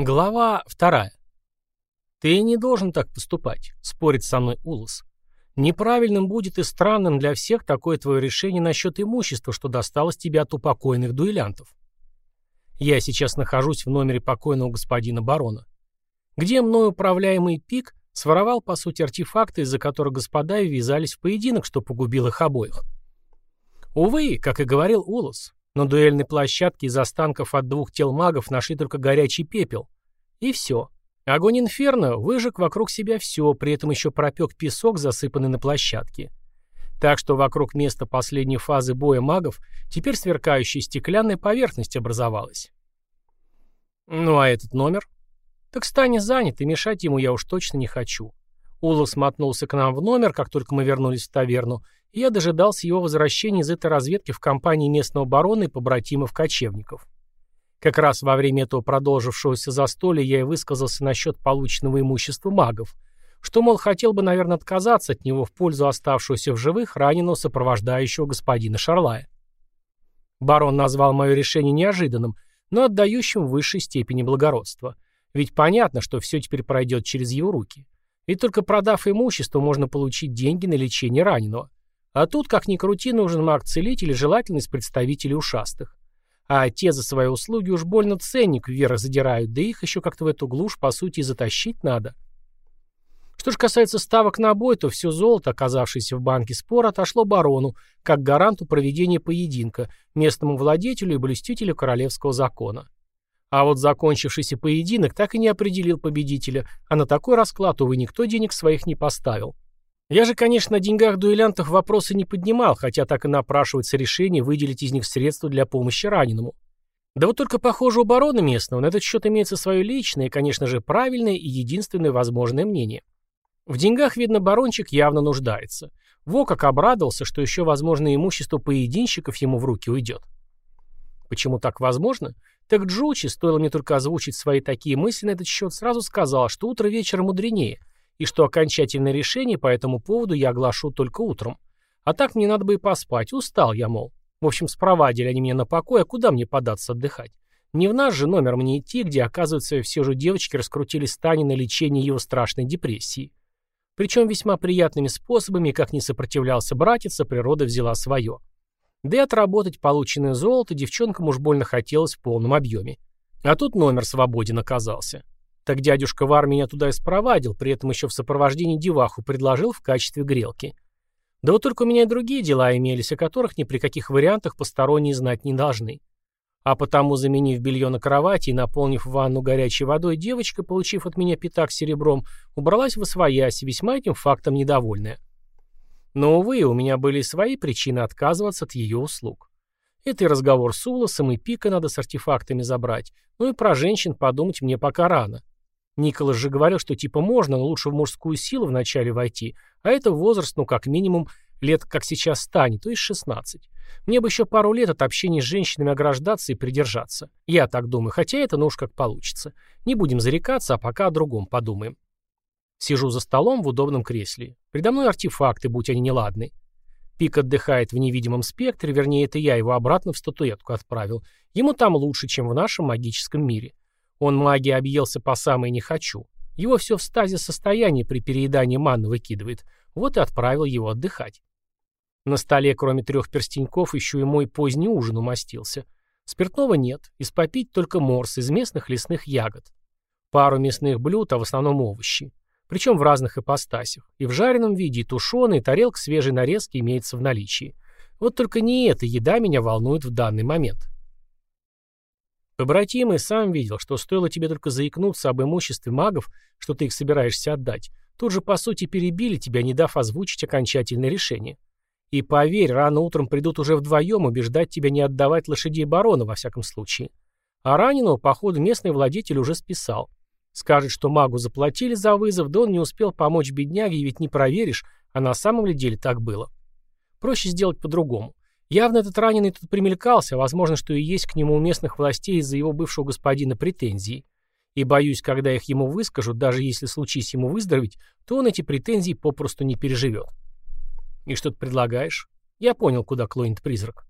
Глава вторая. «Ты не должен так поступать», — спорит со мной Улас. «Неправильным будет и странным для всех такое твое решение насчет имущества, что досталось тебе от упокойных дуэлянтов. Я сейчас нахожусь в номере покойного господина барона, где мной управляемый пик своровал, по сути, артефакты, из-за которых господа ввязались в поединок, что погубил их обоих. Увы, как и говорил Улас, на дуэльной площадке из останков от двух тел магов нашли только горячий пепел. И все. Огонь инферно выжег вокруг себя все, при этом еще пропек песок, засыпанный на площадке. Так что вокруг места последней фазы боя магов теперь сверкающая стеклянная поверхность образовалась. Ну а этот номер? Так стань занят, и мешать ему я уж точно не хочу. Улов смотнулся к нам в номер, как только мы вернулись в таверну, и я дожидался его возвращения из этой разведки в компании местного барона и побратимов-кочевников. Как раз во время этого продолжившегося застолья я и высказался насчет полученного имущества магов, что, мол, хотел бы, наверное, отказаться от него в пользу оставшегося в живых раненого сопровождающего господина Шарлая. Барон назвал мое решение неожиданным, но отдающим в высшей степени благородства. Ведь понятно, что все теперь пройдет через его руки. Ведь только продав имущество, можно получить деньги на лечение раненого. А тут, как ни крути, нужен маг-целитель и желательно из представителей ушастых. А те за свои услуги уж больно ценник вверх задирают, да их еще как-то в эту глушь, по сути, и затащить надо. Что же касается ставок на бой, то все золото, оказавшееся в банке спора, отошло барону, как гаранту проведения поединка, местному владетелю и блюстителю королевского закона. А вот закончившийся поединок так и не определил победителя, а на такой расклад, увы, никто денег своих не поставил. Я же, конечно, о деньгах дуэлянтов вопросы не поднимал, хотя так и напрашивается решение выделить из них средства для помощи раненому. Да вот только, похоже, у барона местного на этот счет имеется свое личное и, конечно же, правильное и единственное возможное мнение. В деньгах, видно, барончик явно нуждается. Во как обрадовался, что еще, возможно, имущество поединщиков ему в руки уйдет. Почему так возможно? Так Джучи, стоило мне только озвучить свои такие мысли на этот счет, сразу сказал, что утро вечера мудренее, и что окончательное решение по этому поводу я оглашу только утром. А так мне надо бы и поспать, устал я, мол. В общем, спровадили они меня на покой, а куда мне податься отдыхать? Не в наш же номер мне идти, где, оказывается, все же девочки раскрутили Стани на лечение его страшной депрессии. Причем весьма приятными способами, как не сопротивлялся братец, а природа взяла свое. Да и отработать полученное золото девчонкам уж больно хотелось в полном объеме. А тут номер свободен оказался. Так дядюшка Вар меня туда и спровадил, при этом еще в сопровождении деваху предложил в качестве грелки. Да вот только у меня и другие дела имелись, о которых ни при каких вариантах посторонние знать не должны. А потому, заменив белье на кровати и наполнив ванну горячей водой, девочка, получив от меня пятак серебром, убралась в освоясь, весьма этим фактом недовольная. Но, увы, у меня были свои причины отказываться от ее услуг. Это и разговор с Улосом, и пика надо с артефактами забрать. Ну и про женщин подумать мне пока рано. Николас же говорил, что типа можно, но лучше в мужскую силу вначале войти, а это возраст, ну, как минимум, лет, как сейчас станет, то есть 16. Мне бы еще пару лет от общения с женщинами ограждаться и придержаться. Я так думаю, хотя это, ну уж как получится. Не будем зарекаться, а пока о другом подумаем. Сижу за столом в удобном кресле. Предо мной артефакты, будь они неладны. Пик отдыхает в невидимом спектре, вернее, это я его обратно в статуэтку отправил. Ему там лучше, чем в нашем магическом мире. Он магии объелся по самой не хочу. Его все в стазе состоянии при переедании манны выкидывает. Вот и отправил его отдыхать. На столе, кроме трех перстеньков, еще и мой поздний ужин умастился. Спиртного нет, из попить только морс из местных лесных ягод. Пару мясных блюд, а в основном овощи. Причем в разных ипостасях. И в жареном виде, и тушеный, и тарелка свежей нарезки имеется в наличии. Вот только не эта еда меня волнует в данный момент. Побратимый сам видел, что стоило тебе только заикнуться об имуществе магов, что ты их собираешься отдать, тут же, по сути, перебили тебя, не дав озвучить окончательное решение. И поверь, рано утром придут уже вдвоем убеждать тебя не отдавать лошадей барона, во всяком случае. А раненого, походу, местный владетель уже списал. Скажет, что магу заплатили за вызов, да он не успел помочь бедняге, ведь не проверишь, а на самом ли деле так было. Проще сделать по-другому. Явно этот раненый тут примелькался, возможно, что и есть к нему у местных властей из-за его бывшего господина претензии. И боюсь, когда их ему выскажут, даже если случись ему выздороветь, то он эти претензии попросту не переживет. И что ты предлагаешь? Я понял, куда клонит призрак.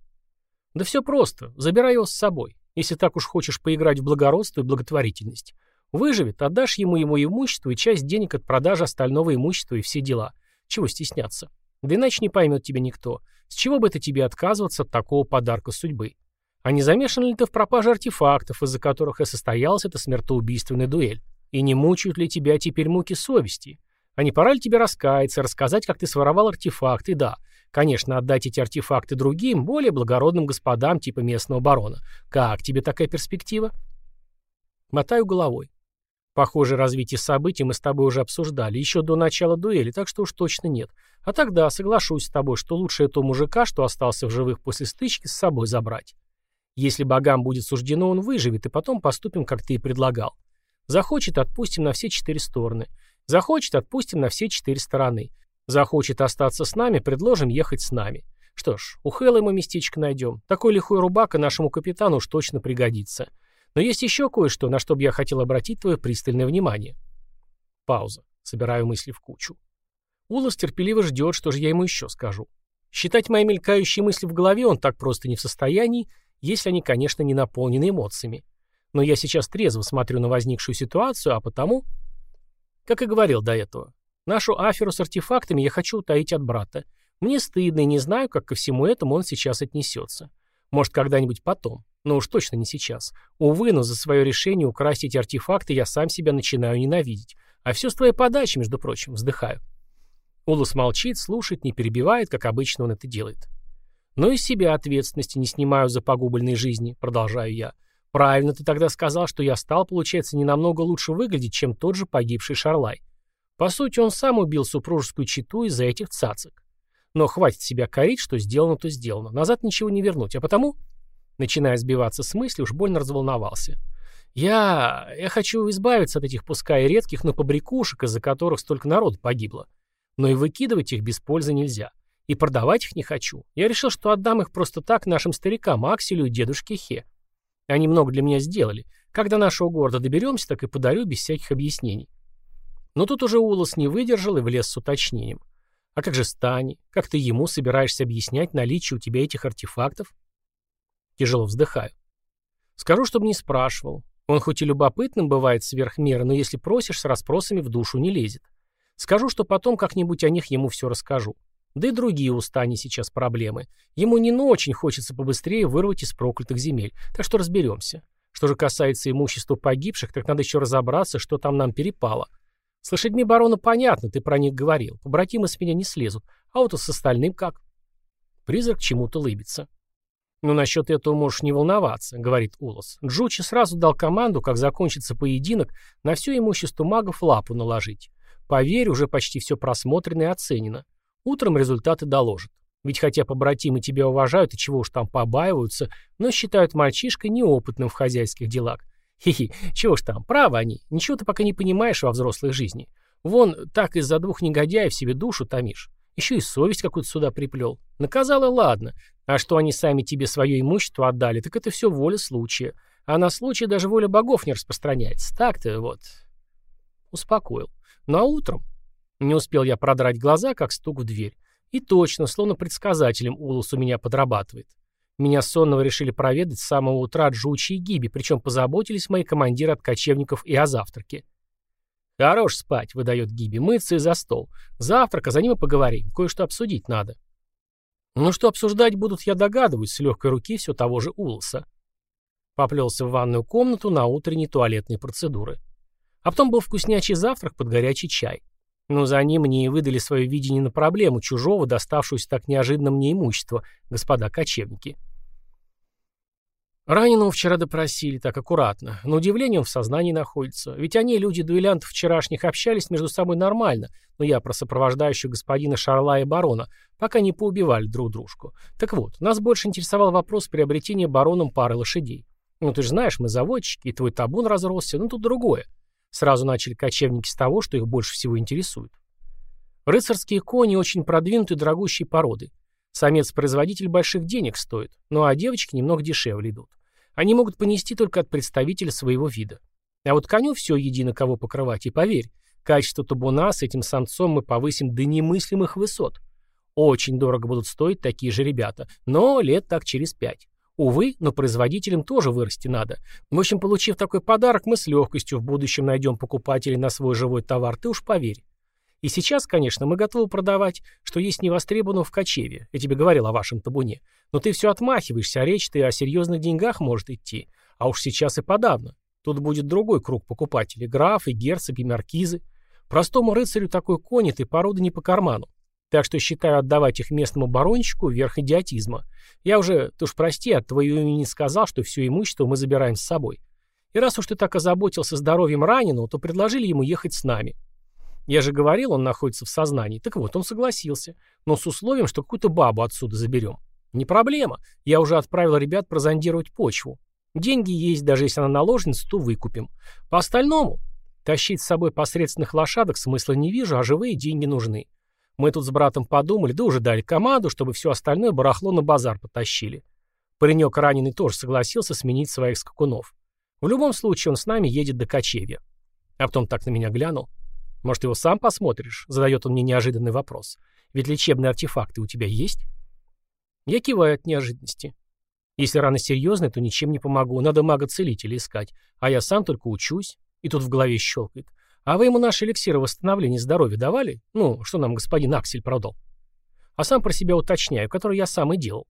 Да все просто. Забирай его с собой, если так уж хочешь поиграть в благородство и благотворительность. Выживет, отдашь ему его имущество и часть денег от продажи остального имущества и все дела. Чего стесняться? Да иначе не поймет тебя никто. С чего бы это тебе отказываться от такого подарка судьбы? А не замешан ли ты в пропаже артефактов, из-за которых и состоялась эта смертоубийственная дуэль? И не мучают ли тебя теперь муки совести? А не пора ли тебе раскаяться, рассказать, как ты своровал артефакты? Да, конечно, отдать эти артефакты другим, более благородным господам типа местного барона. Как тебе такая перспектива? Мотаю головой. Похоже, развитие событий мы с тобой уже обсуждали, еще до начала дуэли, так что уж точно нет. А тогда соглашусь с тобой, что лучше этого мужика, что остался в живых после стычки, с собой забрать. Если богам будет суждено, он выживет, и потом поступим, как ты и предлагал. Захочет, отпустим на все четыре стороны. Захочет, отпустим на все четыре стороны. Захочет остаться с нами, предложим ехать с нами. Что ж, у Хэлла мы местечко найдем. Такой лихой рубака нашему капитану уж точно пригодится. Но есть еще кое-что, на что бы я хотел обратить твое пристальное внимание. Пауза. Собираю мысли в кучу. Улас терпеливо ждет, что же я ему еще скажу. Считать мои мелькающие мысли в голове он так просто не в состоянии, если они, конечно, не наполнены эмоциями. Но я сейчас трезво смотрю на возникшую ситуацию, а потому... Как и говорил до этого, нашу аферу с артефактами я хочу утаить от брата. Мне стыдно и не знаю, как ко всему этому он сейчас отнесется. Может, когда-нибудь потом. Но уж точно не сейчас. Увы, но за свое решение украсть эти артефакты я сам себя начинаю ненавидеть. А все с твоей подачи, между прочим, вздыхаю. Улус молчит, слушает, не перебивает, как обычно он это делает. Но и себя ответственности не снимаю за погубленные жизни, продолжаю я. Правильно ты тогда сказал, что я стал, получается, не намного лучше выглядеть, чем тот же погибший Шарлай. По сути, он сам убил супружескую читу из-за этих цацок. Но хватит себя корить, что сделано, то сделано. Назад ничего не вернуть, а потому Начиная сбиваться с мысли, уж больно разволновался. Я... я хочу избавиться от этих пускай редких, но побрякушек, из-за которых столько народу погибло. Но и выкидывать их без пользы нельзя. И продавать их не хочу. Я решил, что отдам их просто так нашим старикам, Акселю и дедушке Хе. Они много для меня сделали. Когда нашего города доберемся, так и подарю без всяких объяснений. Но тут уже Улос не выдержал и влез с уточнением. А как же Стани? Как ты ему собираешься объяснять наличие у тебя этих артефактов? Тяжело вздыхаю. Скажу, чтобы не спрашивал. Он хоть и любопытным бывает сверх меры, но если просишь, с расспросами в душу не лезет. Скажу, что потом как-нибудь о них ему все расскажу. Да и другие у Стани сейчас проблемы. Ему не ну очень хочется побыстрее вырвать из проклятых земель. Так что разберемся. Что же касается имущества погибших, так надо еще разобраться, что там нам перепало. С лошадьми барона понятно, ты про них говорил. Побратимы с меня не слезут. А вот с остальным как? Призрак чему-то лыбится. «Ну, насчет этого можешь не волноваться», — говорит Улос. Джучи сразу дал команду, как закончится поединок, на все имущество магов лапу наложить. Поверь, уже почти все просмотрено и оценено. Утром результаты доложат. Ведь хотя побратимы тебя уважают и чего уж там побаиваются, но считают мальчишкой неопытным в хозяйских делах. Хи-хи, чего ж там, правы они, ничего ты пока не понимаешь во взрослой жизни. Вон, так из-за двух негодяев себе душу томишь. Еще и совесть какую-то сюда приплел. Наказала, ладно. А что они сами тебе свое имущество отдали, так это все воля случая. А на случай даже воля богов не распространяется. Так-то вот. Успокоил. Ну а утром? Не успел я продрать глаза, как стук в дверь. И точно, словно предсказателем Улус у меня подрабатывает. Меня сонного решили проведать с самого утра Джучи и Гиби, причем позаботились мои командиры от кочевников и о завтраке. «Хорош спать», — выдает Гиби, — «мыться и за стол. Завтрак, а за ним и поговорим. Кое-что обсудить надо». Ну что обсуждать будут, я догадываюсь, с легкой руки все того же Улоса. Поплелся в ванную комнату на утренние туалетные процедуры. А потом был вкуснячий завтрак под горячий чай. Но за ним мне и выдали свое видение на проблему чужого, доставшуюся так неожиданно мне имущества, господа кочевники. Раненого вчера допросили, так аккуратно. На удивление он в сознании находится. Ведь они, люди дуэлянтов вчерашних, общались между собой нормально, но я про сопровождающего господина Шарла и барона, пока не поубивали друг дружку. Так вот, нас больше интересовал вопрос приобретения бароном пары лошадей. Ну ты же знаешь, мы заводчики, и твой табун разросся, ну тут другое. Сразу начали кочевники с того, что их больше всего интересует. Рыцарские кони очень продвинутые дорогущие породы. Самец-производитель больших денег стоит, ну а девочки немного дешевле идут. Они могут понести только от представителя своего вида. А вот коню все едино кого покрывать, и поверь, качество табуна с этим самцом мы повысим до немыслимых высот. Очень дорого будут стоить такие же ребята, но лет так через пять. Увы, но производителям тоже вырасти надо. В общем, получив такой подарок, мы с легкостью в будущем найдем покупателей на свой живой товар, ты уж поверь. И сейчас, конечно, мы готовы продавать, что есть невостребовано в кочеве. Я тебе говорил о вашем табуне. Но ты все отмахиваешься, а речь-то о серьезных деньгах может идти. А уж сейчас и подавно. Тут будет другой круг покупателей. Графы, герцоги, маркизы. Простому рыцарю такой конь этой породы не по карману. Так что считаю отдавать их местному барончику верх идиотизма. Я уже, ты уж прости, от твоего имени сказал, что все имущество мы забираем с собой. И раз уж ты так озаботился здоровьем раненого, то предложили ему ехать с нами. Я же говорил, он находится в сознании. Так вот, он согласился. Но с условием, что какую-то бабу отсюда заберем. Не проблема. Я уже отправил ребят прозондировать почву. Деньги есть, даже если она наложница, то выкупим. По остальному, тащить с собой посредственных лошадок смысла не вижу, а живые деньги нужны. Мы тут с братом подумали, да уже дали команду, чтобы все остальное барахло на базар потащили. Паренек раненый тоже согласился сменить своих скакунов. В любом случае он с нами едет до кочевья. А потом так на меня глянул. Может, его сам посмотришь? Задает он мне неожиданный вопрос. Ведь лечебные артефакты у тебя есть? Я киваю от неожиданности. Если рана серьезная, то ничем не помогу. Надо мага-целителя искать. А я сам только учусь. И тут в голове щелкает. А вы ему наши эликсиры восстановления здоровья давали? Ну, что нам господин Аксель продал? А сам про себя уточняю, который я сам и делал.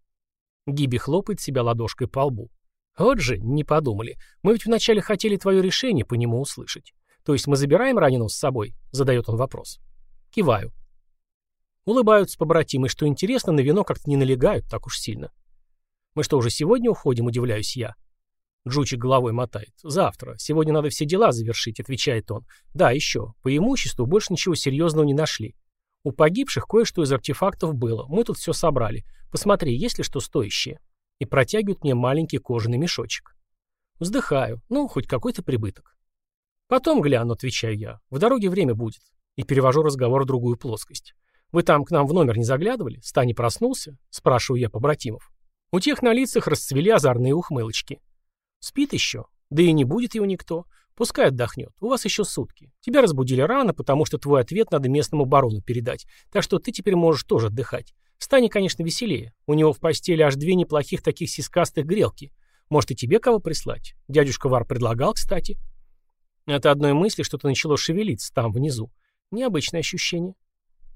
Гиби хлопает себя ладошкой по лбу. Вот же, не подумали. Мы ведь вначале хотели твое решение по нему услышать. То есть мы забираем раненого с собой? Задает он вопрос. Киваю. Улыбаются побратимы, что интересно, на вино как-то не налегают так уж сильно. Мы что, уже сегодня уходим, удивляюсь я. Джучик головой мотает. «Завтра. Сегодня надо все дела завершить», — отвечает он. «Да, еще. По имуществу больше ничего серьезного не нашли. У погибших кое-что из артефактов было. Мы тут все собрали. Посмотри, есть ли что стоящее». И протягивают мне маленький кожаный мешочек. Вздыхаю. Ну, хоть какой-то прибыток. «Потом гляну», — отвечаю я. «В дороге время будет». И перевожу разговор в другую плоскость. «Вы там к нам в номер не заглядывали? Стани проснулся?» — спрашиваю я побратимов. У тех на лицах расцвели озорные ухмылочки. Спит еще? Да и не будет его никто. Пускай отдохнет. У вас еще сутки. Тебя разбудили рано, потому что твой ответ надо местному барону передать. Так что ты теперь можешь тоже отдыхать. Стань, конечно, веселее. У него в постели аж две неплохих таких сискастых грелки. Может, и тебе кого прислать? Дядюшка Вар предлагал, кстати. Это одной мысли что-то начало шевелиться там, внизу. Необычное ощущение.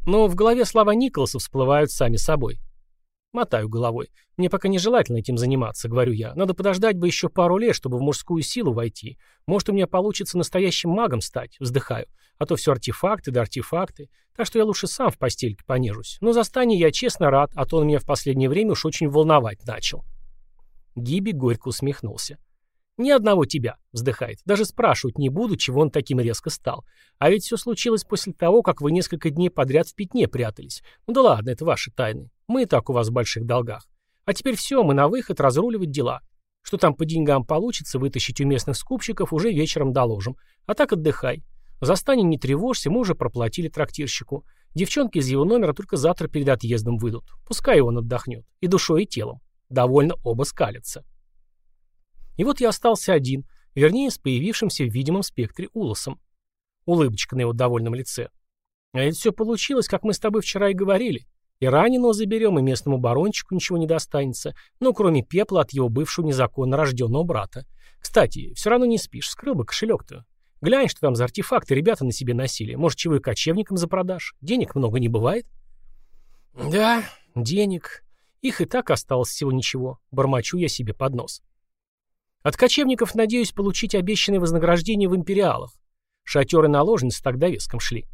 Но в голове слова Николаса всплывают сами собой. Мотаю головой. Мне пока нежелательно этим заниматься, говорю я. Надо подождать бы еще пару лет, чтобы в мужскую силу войти. Может, у меня получится настоящим магом стать, вздыхаю. А то все артефакты да артефакты. Так что я лучше сам в постельке понежусь. Но за Стани я честно рад, а то он меня в последнее время уж очень волновать начал. Гиби горько усмехнулся. «Ни одного тебя», — вздыхает. «Даже спрашивать не буду, чего он таким резко стал. А ведь все случилось после того, как вы несколько дней подряд в пятне прятались. Ну да ладно, это ваши тайны. Мы и так у вас в больших долгах. А теперь все, мы на выход разруливать дела. Что там по деньгам получится, вытащить у местных скупщиков уже вечером доложим. А так отдыхай. За Стани не тревожься, мы уже проплатили трактирщику. Девчонки из его номера только завтра перед отъездом выйдут. Пускай он отдохнет. И душой, и телом. Довольно оба скалятся. И вот я остался один, вернее, с появившимся в видимом спектре Улосом. Улыбочка на его довольном лице. А это все получилось, как мы с тобой вчера и говорили. И раненого заберем, и местному барончику ничего не достанется, ну, кроме пепла от его бывшего незаконно рожденного брата. Кстати, все равно не спишь, скрыл бы кошелек-то. Глянь, что там за артефакты ребята на себе носили. Может, чего и кочевникам запродашь? Денег много не бывает? Да, денег. Их и так осталось всего ничего. Бормочу я себе под нос. От кочевников надеюсь получить обещанное вознаграждение в империалах. Шатеры наложницы так довеском шли.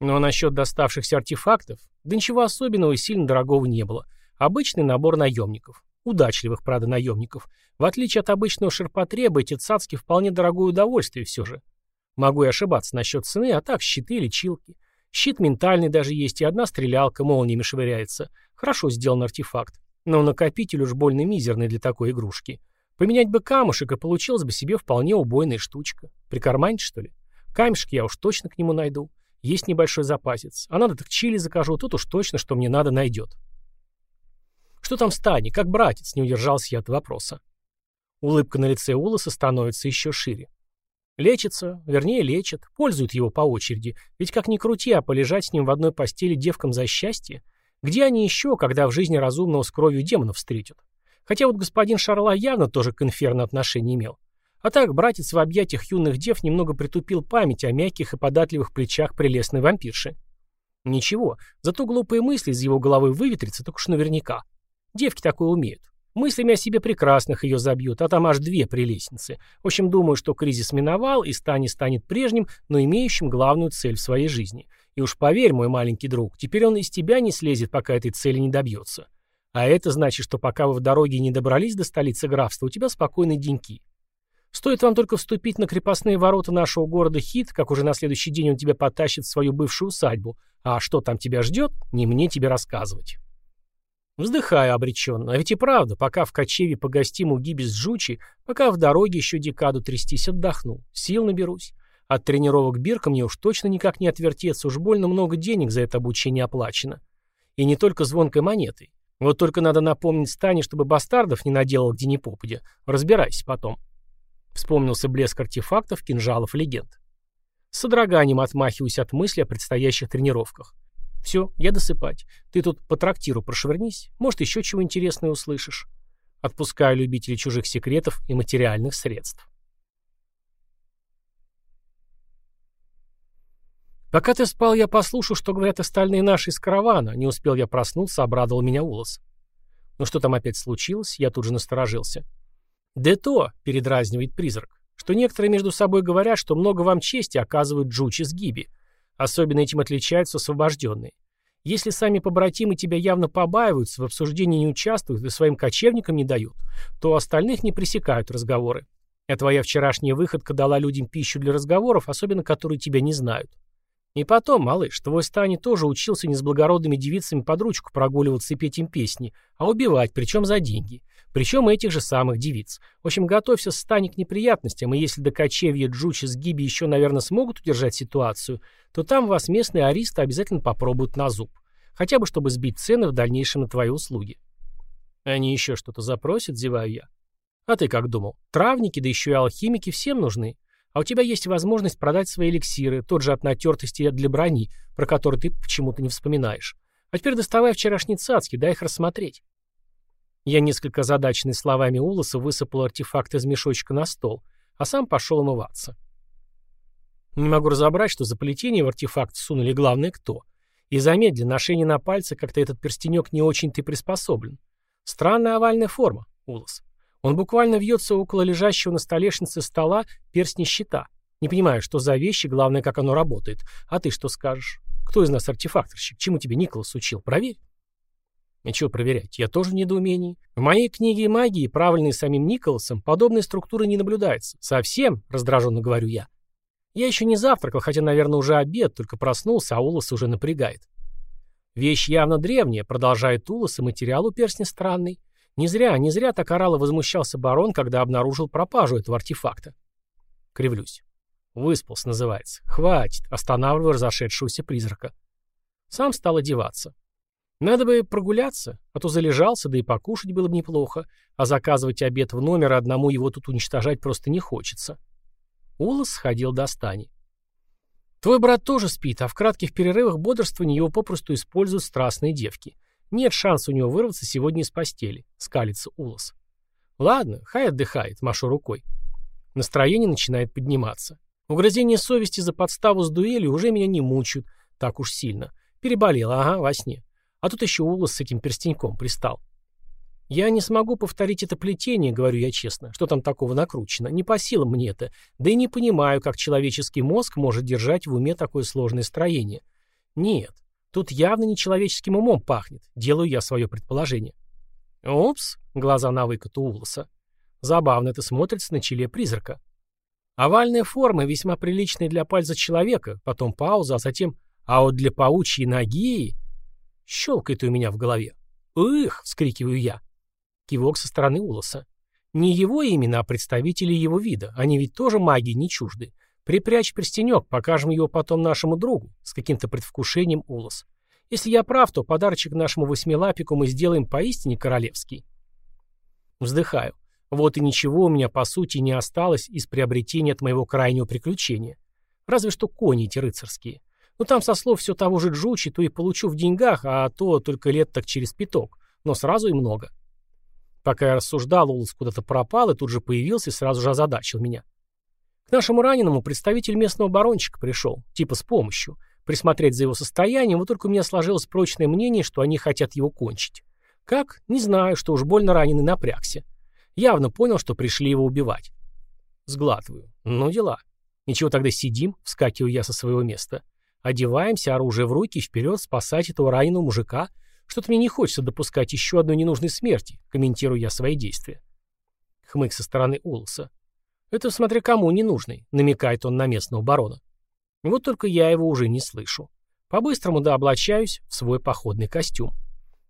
Но насчет доставшихся артефактов, да ничего особенного и сильно дорогого не было. Обычный набор наемников. Удачливых, правда, наемников. В отличие от обычного ширпотреба, эти цацки вполне дорогое удовольствие все же. Могу и ошибаться насчет цены, а так щиты или чилки. Щит ментальный даже есть, и одна стрелялка молниями швыряется. Хорошо сделан артефакт. Но накопитель уж больно мизерный для такой игрушки. Поменять бы камушек, и получилась бы себе вполне убойная штучка. Прикарманить, что ли? Камешек я уж точно к нему найду. Есть небольшой запасец. А надо так чили закажу, тут уж точно, что мне надо, найдет. Что там с Таней? Как братец? Не удержался я от вопроса. Улыбка на лице Улоса становится еще шире. Лечится, вернее, лечат, пользуют его по очереди. Ведь как ни крути, а полежать с ним в одной постели девкам за счастье? Где они еще, когда в жизни разумного с кровью демонов встретят? Хотя вот господин Шарла явно тоже к инферно отношение имел. А так, братец в объятиях юных дев немного притупил память о мягких и податливых плечах прелестной вампирши. Ничего, зато глупые мысли из его головы выветрятся только уж наверняка. Девки такое умеют. Мыслями о себе прекрасных ее забьют, а там аж две прелестницы. В общем, думаю, что кризис миновал, и Стани станет прежним, но имеющим главную цель в своей жизни. И уж поверь, мой маленький друг, теперь он из тебя не слезет, пока этой цели не добьется. А это значит, что пока вы в дороге не добрались до столицы графства, у тебя спокойные деньки. Стоит вам только вступить на крепостные ворота нашего города Хит, как уже на следующий день он тебя потащит в свою бывшую усадьбу. А что там тебя ждет, не мне тебе рассказывать. Вздыхаю обреченно. А ведь и правда, пока в кочеве погостим у Гибис Джучи, пока в дороге еще декаду трястись отдохну, сил наберусь. От тренировок Бирка мне уж точно никак не отвертеться, уж больно много денег за это обучение оплачено. И не только звонкой монетой. Вот только надо напомнить Стане, чтобы бастардов не наделал где ни попадя. Разбирайся потом. Вспомнился блеск артефактов, кинжалов, легенд. С содроганием отмахиваюсь от мысли о предстоящих тренировках. Все, я досыпать. Ты тут по трактиру прошвырнись, может, еще чего интересного услышишь. Отпускаю любителей чужих секретов и материальных средств. Пока ты спал, я послушал, что говорят остальные наши из каравана. Не успел я проснуться, обрадовал меня Улос. Ну что там опять случилось? Я тут же насторожился. «Да то», — передразнивает призрак, что некоторые между собой говорят, что много вам чести оказывают Джучи с Гиби. Особенно этим отличаются освобожденные. Если сами побратимы тебя явно побаиваются, в обсуждении не участвуют и своим кочевникам не дают, то остальных не пресекают разговоры. А твоя вчерашняя выходка дала людям пищу для разговоров, особенно которые тебя не знают. И потом, малыш, твой Стани тоже учился не с благородными девицами под ручку прогуливаться и петь им песни, а убивать, причем за деньги. Причем этих же самых девиц. В общем, готовься, Стани, к неприятностям, и если до кочевья Джучи с Гиби еще, наверное, смогут удержать ситуацию, то там вас местные аристы обязательно попробуют на зуб. Хотя бы, чтобы сбить цены в дальнейшем на твои услуги. Они еще что-то запросят, зеваю я. А ты как думал? Травники, да еще и алхимики всем нужны. А у тебя есть возможность продать свои эликсиры, тот же от натертости для брони, про который ты почему-то не вспоминаешь. А теперь доставай вчерашние цацки, дай их рассмотреть. Я несколько задаченный словами Улоса высыпал артефакт из мешочка на стол, а сам пошел умываться. Не могу разобрать, что за плетение в артефакт сунули главное кто. И заметь, для ношения на пальце как-то этот перстенек не очень-то приспособлен. Странная овальная форма, Улос. Он буквально вьется около лежащего на столешнице стола перстня щита. Не понимаю, что за вещи, главное, как оно работает. А ты что скажешь? Кто из нас артефакторщик? Чему тебе Николас учил? Проверь. Ничего проверять, я тоже в недоумении. В моей книге магии, правильной самим Николасом, подобной структуры не наблюдается. Совсем, раздраженно говорю я. Я еще не завтракал, хотя, наверное, уже обед, только проснулся, а Улас уже напрягает. Вещь явно древняя, продолжает Улас, и материал у перстня странный. Не зря, не зря так орал и возмущался барон, когда обнаружил пропажу этого артефакта. Кривлюсь. Выспался, называется. Хватит, останавливаю разошедшегося призрака. Сам стал одеваться. Надо бы прогуляться, а то залежался, да и покушать было бы неплохо, а заказывать обед в номер одному его тут уничтожать просто не хочется. Улас сходил до стани. Твой брат тоже спит, а в кратких перерывах бодрствования его попросту используют страстные девки. Нет шанса у него вырваться сегодня из постели, скалится Улас. Ладно, хай отдыхает, машу рукой. Настроение начинает подниматься. Угрызения совести за подставу с дуэлью уже меня не мучают так уж сильно. Переболела, ага, во сне. А тут еще Улас с этим перстеньком пристал. Я не смогу повторить это плетение, говорю я честно. Что там такого накручено? Не по силам мне это. Да и не понимаю, как человеческий мозг может держать в уме такое сложное строение. Нет, тут явно не человеческим умом пахнет. Делаю я свое предположение. Упс, глаза на выкат у Уласа. Забавно это смотрится на челе призрака. Овальная форма, весьма приличная для пальца человека, потом пауза, а затем «а вот для паучьей ноги...» Щелкает у меня в голове. «Эх!» — вскрикиваю я. Кивок со стороны Улоса. Не его именно, а представители его вида. Они ведь тоже магии не чужды. Припрячь перстенек, покажем его потом нашему другу. С каким-то предвкушением Улос. Если я прав, то подарочек нашему восьмилапику мы сделаем поистине королевский. Вздыхаю. Вот и ничего у меня, по сути, не осталось из приобретения от моего крайнего приключения. Разве что кони эти рыцарские. Ну там со слов все того же Джучи, то и получу в деньгах, а то только лет так через пяток, но сразу и много. Пока я рассуждал, Улас куда-то пропал и тут же появился и сразу же озадачил меня. К нашему раненому представитель местного барончика пришел, типа с помощью. Присмотреть за его состоянием, вот только у меня сложилось прочное мнение, что они хотят его кончить. Как? Не знаю, что уж больно раненый напрягся. Явно понял, что пришли его убивать. Сглатываю. Ну, дела. Ничего, тогда сидим, вскакиваю я со своего места. Одеваемся, оружие в руки, вперед спасать этого раненого мужика. Что-то мне не хочется допускать еще одной ненужной смерти, комментирую я свои действия. Хмык со стороны Улоса. Это смотря кому ненужный, намекает он на местного барона. Вот только я его уже не слышу. По-быстрому да облачаюсь в свой походный костюм.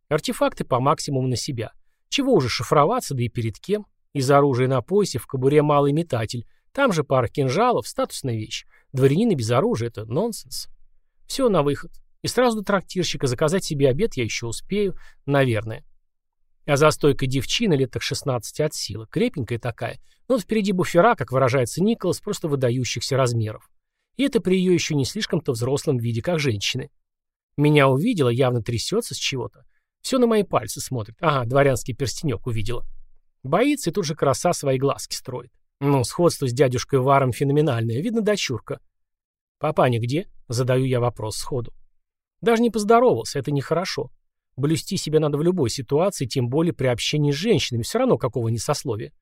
Артефакты по максимуму на себя. Чего уже шифроваться, да и перед кем? Из оружия на поясе в кобуре малый метатель. Там же пара кинжалов, статусная вещь. Дворянины без оружия — это нонсенс. Все, на выход. И сразу до трактирщика заказать себе обед я еще успею, наверное. А за стойкой девчина лет так 16 от силы, крепенькая такая. Вот впереди буфера, как выражается Николас, просто выдающихся размеров. И это при ее еще не слишком-то взрослом виде, как женщины. Меня увидела, явно трясется с чего-то. Все на мои пальцы смотрит. Ага, дворянский перстенек увидела. Боится и тут же краса свои глазки строит. Ну, сходство с дядюшкой Варом феноменальное. Видно, дочурка. «Папаня где?» — задаю я вопрос сходу. Даже не поздоровался, это нехорошо. Блюсти себя надо в любой ситуации, тем более при общении с женщинами, все равно какого ни сословия.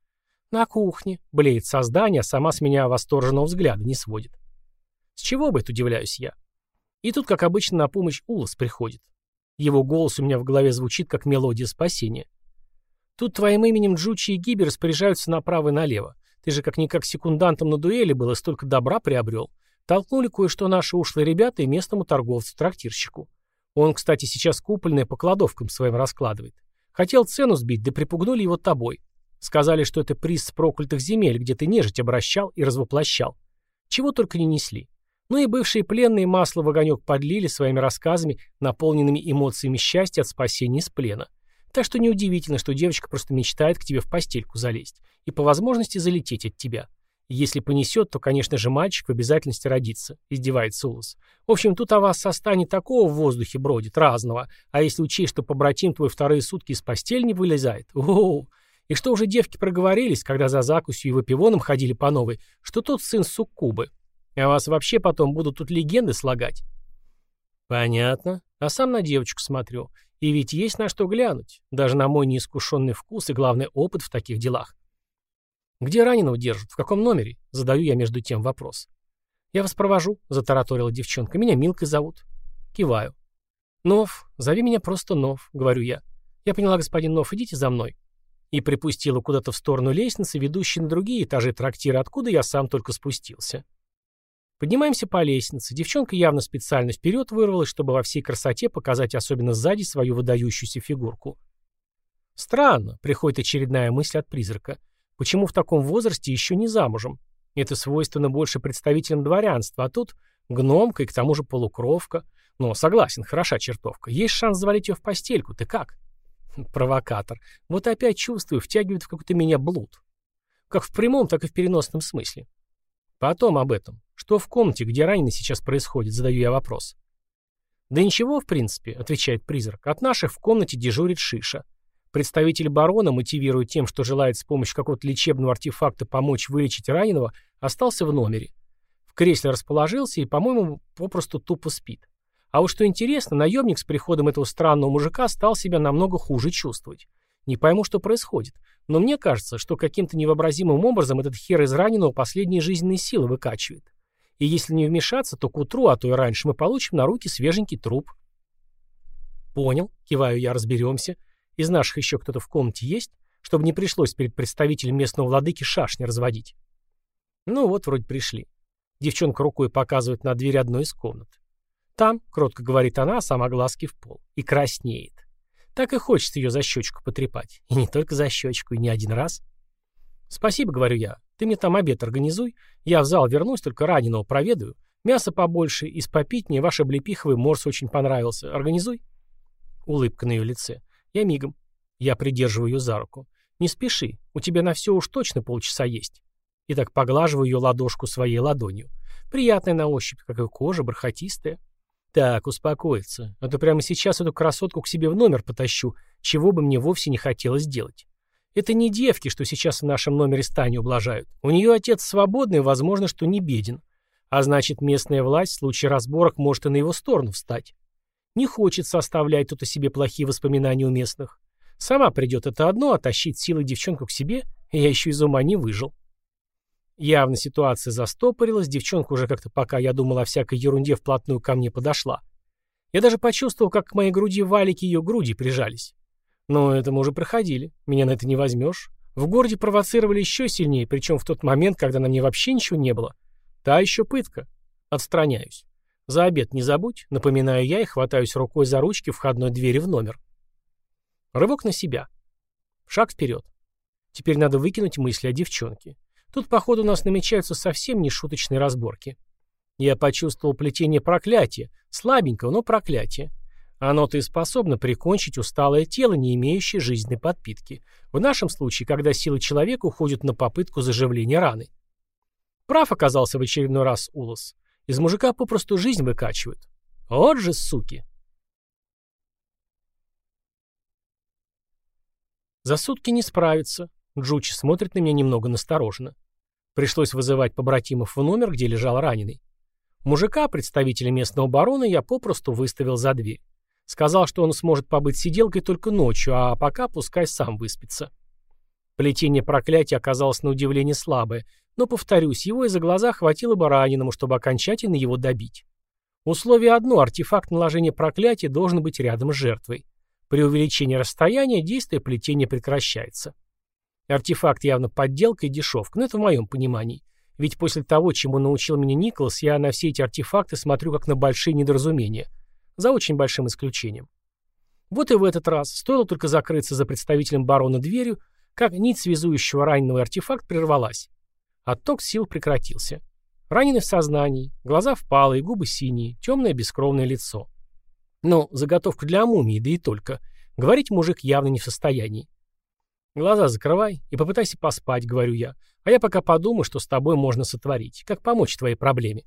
На кухне, блеет создание, сама с меня восторженного взгляда не сводит. С чего бы это удивляюсь я? И тут, как обычно, на помощь Улас приходит. Его голос у меня в голове звучит, как мелодия спасения. Тут твоим именем Джучи и Гиби распоряжаются направо и налево. Ты же как-никак секундантом на дуэли был и столько добра приобрел. Толкнули кое-что наши ушлые ребята и местному торговцу-трактирщику. Он, кстати, сейчас купольное по кладовкам своим раскладывает. Хотел цену сбить, да припугнули его тобой. Сказали, что это приз с проклятых земель, где ты нежить обращал и развоплощал. Чего только не несли. Ну и бывшие пленные масло в огонек подлили своими рассказами, наполненными эмоциями счастья от спасения из плена. Так что неудивительно, что девочка просто мечтает к тебе в постельку залезть и по возможности залететь от тебя. если понесет, то, конечно же, мальчик в обязательности родится, издевается Улас. В общем, тут о вас со не такого в воздухе бродит, разного. А если учесть, что побратим твой вторые сутки из постели не вылезает, о, -о, -о. И что уже девки проговорились, когда за закусью и выпивоном ходили по новой, что тот сын суккубы. А вас вообще потом будут тут легенды слагать. Понятно. А сам на девочку смотрю. И ведь есть на что глянуть. Даже на мой неискушенный вкус и, главный опыт в таких делах. Где раненого держат? В каком номере? Задаю я между тем вопрос. Я вас провожу, затараторила девчонка. Меня Милкой зовут. Киваю. Нов, зови меня просто Нов, говорю я. Я поняла, господин Нов, идите за мной. И припустила куда-то в сторону лестницы, ведущей на другие этажи трактира, откуда я сам только спустился. Поднимаемся по лестнице. Девчонка явно специально вперед вырвалась, чтобы во всей красоте показать особенно сзади свою выдающуюся фигурку. Странно, приходит очередная мысль от призрака. Почему в таком возрасте еще не замужем? Это свойственно больше представителям дворянства, а тут гномка и к тому же полукровка. Но согласен, хороша чертовка. Есть шанс завалить ее в постельку. Ты как? Провокатор. Вот опять чувствую, втягивает в какой-то меня блуд. Как в прямом, так и в переносном смысле. Потом об этом. Что в комнате, где раненый сейчас происходит, задаю я вопрос. Да ничего, в принципе, отвечает призрак. От наших в комнате дежурит Шиша. Представитель барона, мотивируя тем, что желает с помощью какого-то лечебного артефакта помочь вылечить раненого, остался в номере. В кресле расположился и, по-моему, попросту тупо спит. А вот что интересно, наемник с приходом этого странного мужика стал себя намного хуже чувствовать. Не пойму, что происходит. Но мне кажется, что каким-то невообразимым образом этот хер из раненого последние жизненные силы выкачивает. И если не вмешаться, то к утру, а то и раньше, мы получим на руки свеженький труп. Понял, киваю я, разберемся. Из наших еще кто-то в комнате есть, чтобы не пришлось перед представителем местного владыки шашни разводить. Ну вот, вроде пришли. Девчонка рукой показывает на дверь одной из комнат. Там, кротко говорит она, а сама глазки в пол. И краснеет. Так и хочется ее за щечку потрепать. И не только за щечку, и не один раз. «Спасибо», — говорю я. «Ты мне там обед организуй. Я в зал вернусь, только раненого проведаю. Мясо побольше, из попить мне ваш облепиховый морс очень понравился. Организуй». Улыбка на ее лице. Я мигом. Я придерживаю ее за руку. «Не спеши, у тебя на все уж точно полчаса есть». И так поглаживаю ее ладошку своей ладонью. Приятная на ощупь, как и кожа, бархатистая. Так, успокоиться, а то прямо сейчас эту красотку к себе в номер потащу, чего бы мне вовсе не хотелось делать. Это не девки, что сейчас в нашем номере стане ублажают. У нее отец свободный, возможно, что не беден. А значит, местная власть в случае разборок может и на его сторону встать. Не хочется оставлять тут о себе плохие воспоминания у местных. Сама придет это одно, а тащить силой девчонку к себе я еще из ума не выжил. Явно ситуация застопорилась, девчонка уже как-то пока я думал о всякой ерунде вплотную ко мне подошла. Я даже почувствовал, как к моей груди валики ее груди прижались. Но это мы уже проходили, меня на это не возьмешь. В городе провоцировали еще сильнее, причем в тот момент, когда на мне вообще ничего не было. Та еще пытка. Отстраняюсь. За обед не забудь, напоминаю я и хватаюсь рукой за ручки входной двери в номер. Рывок на себя. Шаг вперед. Теперь надо выкинуть мысли о девчонке. Тут, походу, у нас намечаются совсем не шуточные разборки. Я почувствовал плетение проклятия. Слабенького, но проклятие. Оно-то и способно прикончить усталое тело, не имеющее жизненной подпитки. В нашем случае, когда силы человека уходят на попытку заживления раны. Прав оказался в очередной раз Улас. Из мужика попросту жизнь выкачивают. Вот же суки. За сутки не справится. Джучи смотрит на меня немного настороженно. Пришлось вызывать побратимов в номер, где лежал раненый. Мужика, представителя местного барона, я попросту выставил за дверь. Сказал, что он сможет побыть сиделкой только ночью, а пока пускай сам выспится. Плетение проклятия оказалось на удивление слабое, но, повторюсь, его из-за глаза хватило бы раненому, чтобы окончательно его добить. Условие одно – артефакт наложения проклятия должен быть рядом с жертвой. При увеличении расстояния действие плетения прекращается. Артефакт явно подделка и дешевка, но это в моем понимании. Ведь после того, чему научил меня Николас, я на все эти артефакты смотрю как на большие недоразумения. За очень большим исключением. Вот и в этот раз, стоило только закрыться за представителем барона дверью, как нить связующего раненого артефакт прервалась. Отток сил прекратился. Раненый в сознании, глаза впалые, губы синие, темное бескровное лицо. Ну, заготовка для мумии, да и только. Говорить мужик явно не в состоянии. Глаза закрывай и попытайся поспать, говорю я. А я пока подумаю, что с тобой можно сотворить. Как помочь твоей проблеме.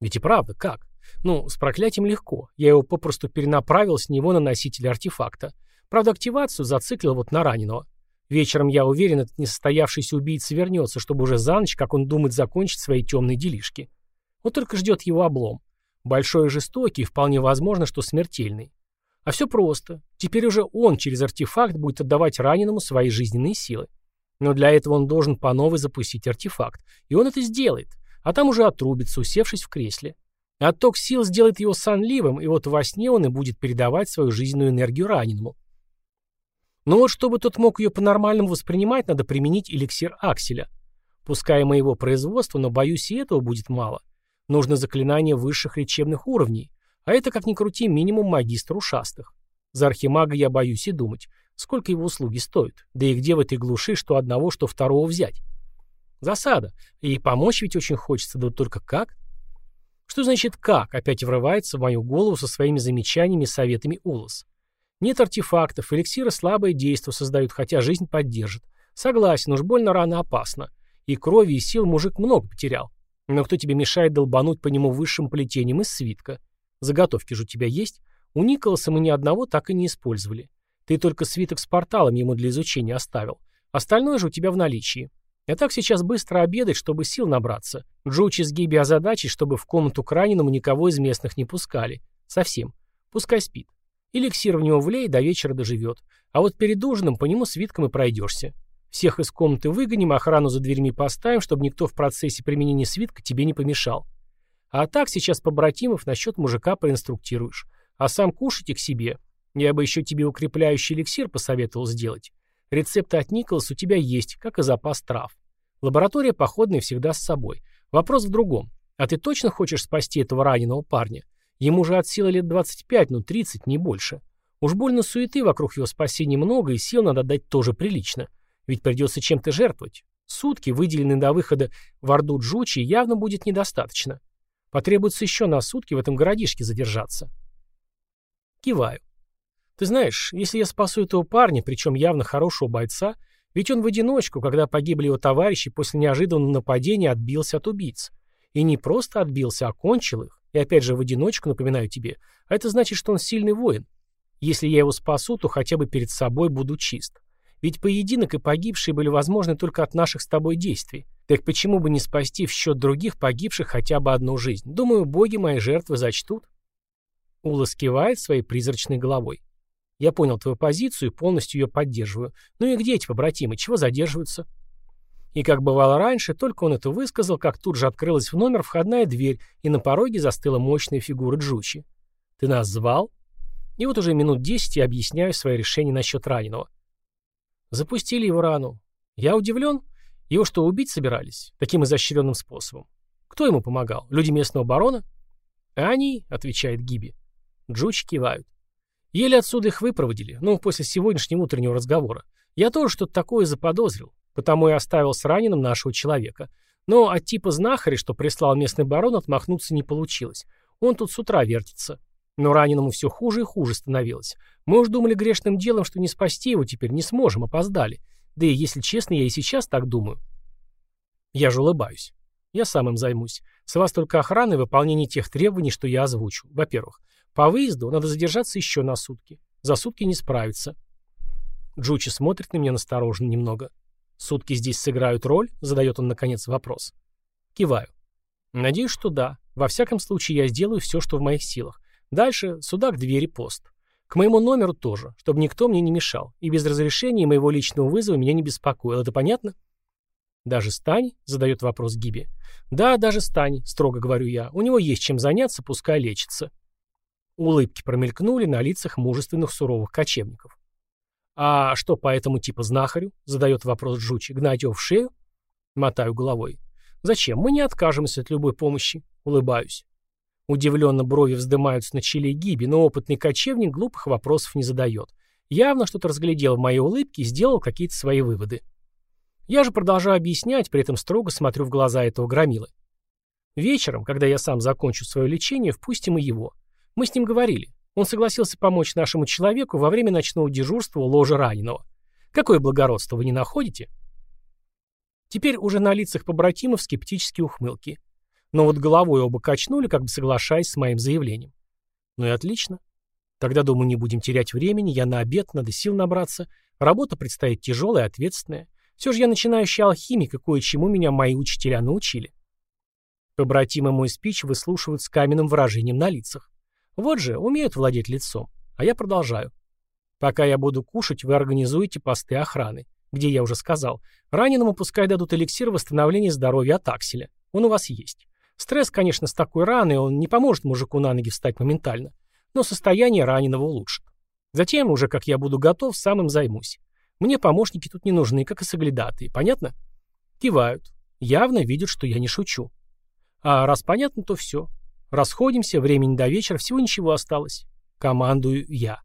Ведь и правда, как? Ну, с проклятием легко. Я его попросту перенаправил с него на носителя артефакта. Правда, активацию зациклил вот на раненого. Вечером, я уверен, этот несостоявшийся убийца вернется, чтобы уже за ночь, как он думает, закончить свои темные делишки. Вот только ждет его облом. Большой и жестокий, вполне возможно, что смертельный. А все просто. Теперь уже он через артефакт будет отдавать раненому свои жизненные силы. Но для этого он должен по новой запустить артефакт. И он это сделает. А там уже отрубится, усевшись в кресле. Отток сил сделает его сонливым, и вот во сне он и будет передавать свою жизненную энергию раненому. Но вот чтобы тот мог ее по-нормальному воспринимать, надо применить эликсир Акселя. Пускай моего производства, но, боюсь, и этого будет мало. Нужно заклинание высших лечебных уровней. А это, как ни крути, минимум магистр ушастых. За архимага я боюсь и думать, сколько его услуги стоят. Да и где в этой глуши что одного, что второго взять? Засада. И помочь ведь очень хочется, да только как? Что значит «как» опять врывается в мою голову со своими замечаниями и советами Улас. Нет артефактов, эликсиры слабое действие создают, хотя жизнь поддержит. Согласен, уж больно рано опасно. И крови, и сил мужик много потерял. Но кто тебе мешает долбануть по нему высшим плетением из свитка? Заготовки же у тебя есть? У Николаса мы ни одного так и не использовали. Ты только свиток с порталом ему для изучения оставил. Остальное же у тебя в наличии. Я так сейчас быстро обедать, чтобы сил набраться. Джучи с Гиби озадачить, чтобы в комнату к раненому никого из местных не пускали. Совсем. Пускай спит. Эликсир в него влей, до вечера доживет. А вот перед ужином по нему свитком и пройдешься. Всех из комнаты выгоним, охрану за дверьми поставим, чтобы никто в процессе применения свитка тебе не помешал. А так сейчас побратимов насчет мужика проинструктируешь. А сам кушайте к себе. Я бы еще тебе укрепляющий эликсир посоветовал сделать. Рецепты от Николас у тебя есть, как и запас трав. Лаборатория походная всегда с собой. Вопрос в другом. А ты точно хочешь спасти этого раненого парня? Ему же от силы лет 25, ну 30, не больше. Уж больно суеты вокруг его спасения много, и сил надо дать тоже прилично. Ведь придется чем-то жертвовать. Сутки, выделенные до выхода в Орду Джучи, явно будет недостаточно. Потребуется еще на сутки в этом городишке задержаться. Киваю. Ты знаешь, если я спасу этого парня, причем явно хорошего бойца, ведь он в одиночку, когда погибли его товарищи, после неожиданного нападения отбился от убийц. И не просто отбился, а кончил их. И опять же, в одиночку, напоминаю тебе, а это значит, что он сильный воин. Если я его спасу, то хотя бы перед собой буду чист. Ведь поединок и погибшие были возможны только от наших с тобой действий. Так почему бы не спасти в счет других погибших хотя бы одну жизнь? Думаю, боги мои жертвы зачтут. Ула скивает своей призрачной головой. Я понял твою позицию и полностью ее поддерживаю. Ну и где эти побратимы? Чего задерживаются? И как бывало раньше, только он это высказал, как тут же открылась в номер входная дверь, и на пороге застыла мощная фигура Джучи. «Ты нас звал?» И вот уже минут десять я объясняю свое решение насчет раненого. Запустили его рану. Я удивлен. Его что, убить собирались? Таким изощренным способом. Кто ему помогал? Люди местного барона? «Они», — отвечает Гиби. Джучи кивают. Еле отсюда их выпроводили, ну, после сегодняшнего утреннего разговора. Я тоже что-то такое заподозрил. Потому и оставил с раненым нашего человека. Но от типа знахаря, что прислал местный барон, отмахнуться не получилось. Он тут с утра вертится. Но раненому все хуже и хуже становилось. Мы уж думали грешным делом, что не спасти его теперь не сможем, опоздали. Да и, если честно, я и сейчас так думаю. Я же улыбаюсь. Я сам им займусь. С вас только охрана и выполнение тех требований, что я озвучу. Во-первых, по выезду надо задержаться еще на сутки. За сутки не справиться. Джучи смотрит на меня настороженно немного. Сутки здесь сыграют роль? Задает он, наконец, вопрос. Киваю. Надеюсь, что да. Во всяком случае, я сделаю все, что в моих силах. Дальше сюда к двери пост. К моему номеру тоже, чтобы никто мне не мешал. И без разрешения моего личного вызова меня не беспокоил. Это понятно? Даже Стань? Задает вопрос Гиби. Да, даже Стань, строго говорю я. У него есть чем заняться, пускай лечится. Улыбки промелькнули на лицах мужественных суровых кочевников. «А что по этому типу знахарю?» — задает вопрос Джучи. «Гнать его в шею?» Мотаю головой. «Зачем? Мы не откажемся от любой помощи». Улыбаюсь. Удивленно брови вздымаются на челе Гиби, но опытный кочевник глупых вопросов не задает. Явно что-то разглядел в моей улыбке и сделал какие-то свои выводы. Я же продолжаю объяснять, при этом строго смотрю в глаза этого громилы. Вечером, когда я сам закончу свое лечение, впустим и его. Мы с ним говорили. Он согласился помочь нашему человеку во время ночного дежурства у ложа раненого. Какое благородство вы не находите? Теперь уже на лицах побратимов скептические ухмылки. Но вот головой оба качнули, как бы соглашаясь с моим заявлением. Ну и отлично. Тогда, думаю, не будем терять времени, я на обед, надо сил набраться. Работа предстоит тяжелая ответственная. Все же я начинающий алхимик, и кое-чему меня мои учителя научили. Побратимы мой спич выслушивают с каменным выражением на лицах. Вот же, умеют владеть лицом. А я продолжаю. Пока я буду кушать, вы организуете посты охраны, где я уже сказал. Раненому пускай дадут эликсир восстановления здоровья от акселя. Он у вас есть. Стресс, конечно, с такой раной, он не поможет мужику на ноги встать моментально, но состояние раненого улучшит. Затем, уже как я буду готов, сам им займусь. Мне помощники тут не нужны, как и соглядатые, понятно? Кивают. Явно видят, что я не шучу. А раз понятно, то все. Расходимся, времени до вечера, всего ничего осталось. Командую я.